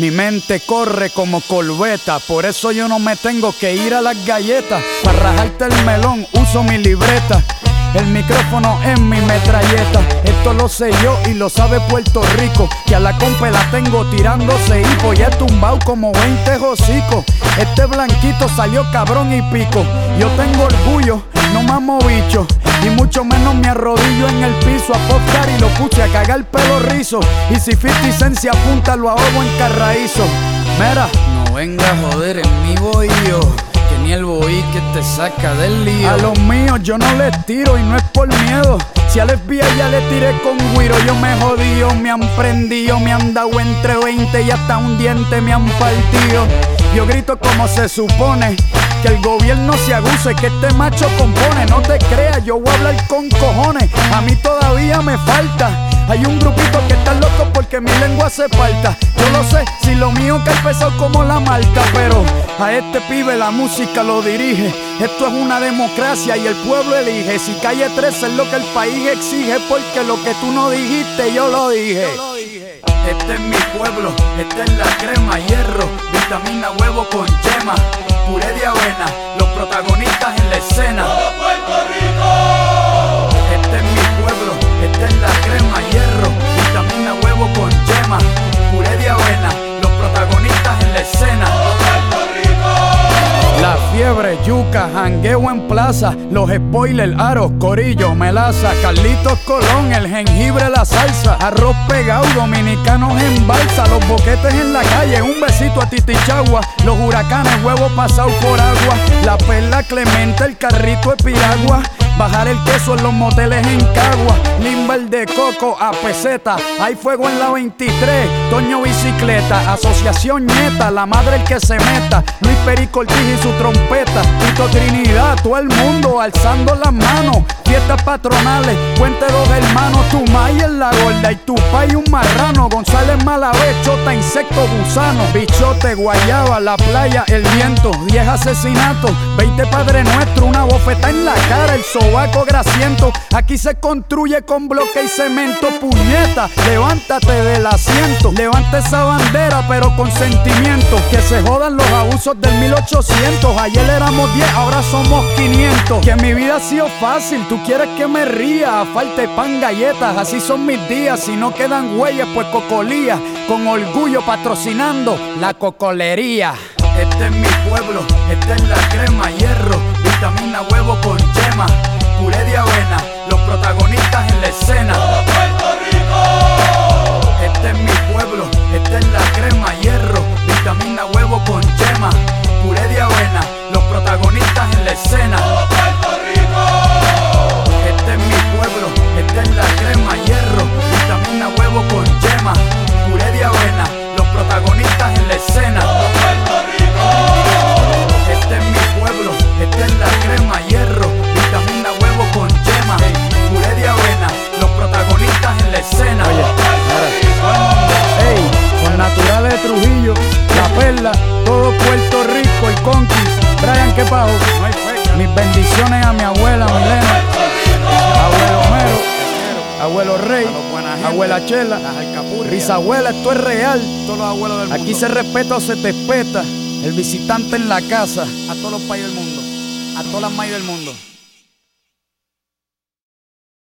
Mi mente corre como corbeta, por eso yo no me tengo que ir a las galletas. Para rajarte el melón uso mi libreta. El micrófono es mi metralleta. Esto lo sé yo y lo sabe Puerto Rico. Que a la compa la tengo tirándose hipo. Ya tumbado como 20 hocicos. Este blanquito salió cabrón y pico. Yo tengo orgullo, mamo bicho. Y mucho menos me arrodillo en el piso a popcar y lo puse a cagar pelo rizo. Y si 50 Cent se apunta, lo ahogo en carraízo. Mira, No venga a joder en mi bohío, que ni el boí que te saca del lío. a los míos yo no les tiro y no es por miedo. Si al FBI ya le tiré con guiro, yo me jodío, me han prendido, me han dado entre 20 y hasta un diente me han partido. Yo grito como se supone. Que el gobierno se aguse, que este macho compone. No te creas, yo voy a hablar con cojones. A mí todavía me falta. Hay un grupito que está loco porque mi lengua se falta. Yo lo sé, si lo mío que pesado como la malta, pero a este pibe la música lo dirige. Esto es una democracia y el pueblo elige. Si calle 13 es lo que el país exige, porque lo que tú no dijiste, yo lo dije. Este es mi pueblo, esta es la crema, hierro, vitamina huevo con yema, puré de los protagonistas en la escena. Yuca, jangueo en plaza, los spoilers, aros, corillo, melaza, Carlitos Colón, el jengibre, la salsa, arroz pegado, dominicanos en balsa, los boquetes en la calle, un besito a Titichagua, los huracanes, huevos pasados por agua, la perla Clemente, el carrito de piragua. Bajar el queso en los moteles en Cagua, Limber de coco a peseta, hay fuego en la 23, Toño bicicleta, Asociación Nieta, la madre el que se meta, Luis Perico Ortiz y su trompeta, Tito Trinidad, todo el mundo alzando las manos, fiestas patronales, puente dos hermanos, tu may en la gorda y tu pay un marrano, González Malavé, chota, insecto, gusano, bichote, guayaba, la playa, el viento, 10 asesinatos, 20 padre nuestro, una bofeta en la cara, el sobaco grasiento, aquí se construye con bloque y cemento, puñeta, levántate del asiento, levanta esa bandera pero con sentimiento, que se jodan los abusos del 1800, ayer éramos 10, ahora somos 500, que mi vida ha sido fácil, tú quieres que me ría, falta de pan, galletas, así son mis días, si no quedan huellas pues cocolía, con orgullo patrocinando la cocolería. Este es mi pueblo, esta es la crema, hierro, vitamina huevo con yema, puré de avena, los protagonistas protagonistas en la escena. Este es mi pueblo, esta es la crema, hierro, vitamina huevo con yema, puré de avena, los protagonistas en la escena. Este es mi pueblo, esta es la crema, hierro, vitamina huevo con yema, puré de avena, los protagonistas en la escena. Ey, con naturales de Trujillo, la perla, todo Puerto Rico, el conqui, Brian que pago. Mis bendiciones a mi abuela Milena, abuelo Homero, abuelo Rey, abuela Chela, bisabuela, esto es real. Todos los abuelos del mundo. Aquí se respeta o se te espeta. El visitante en la casa. a todos los países del mundo, a todas las maíz del mundo.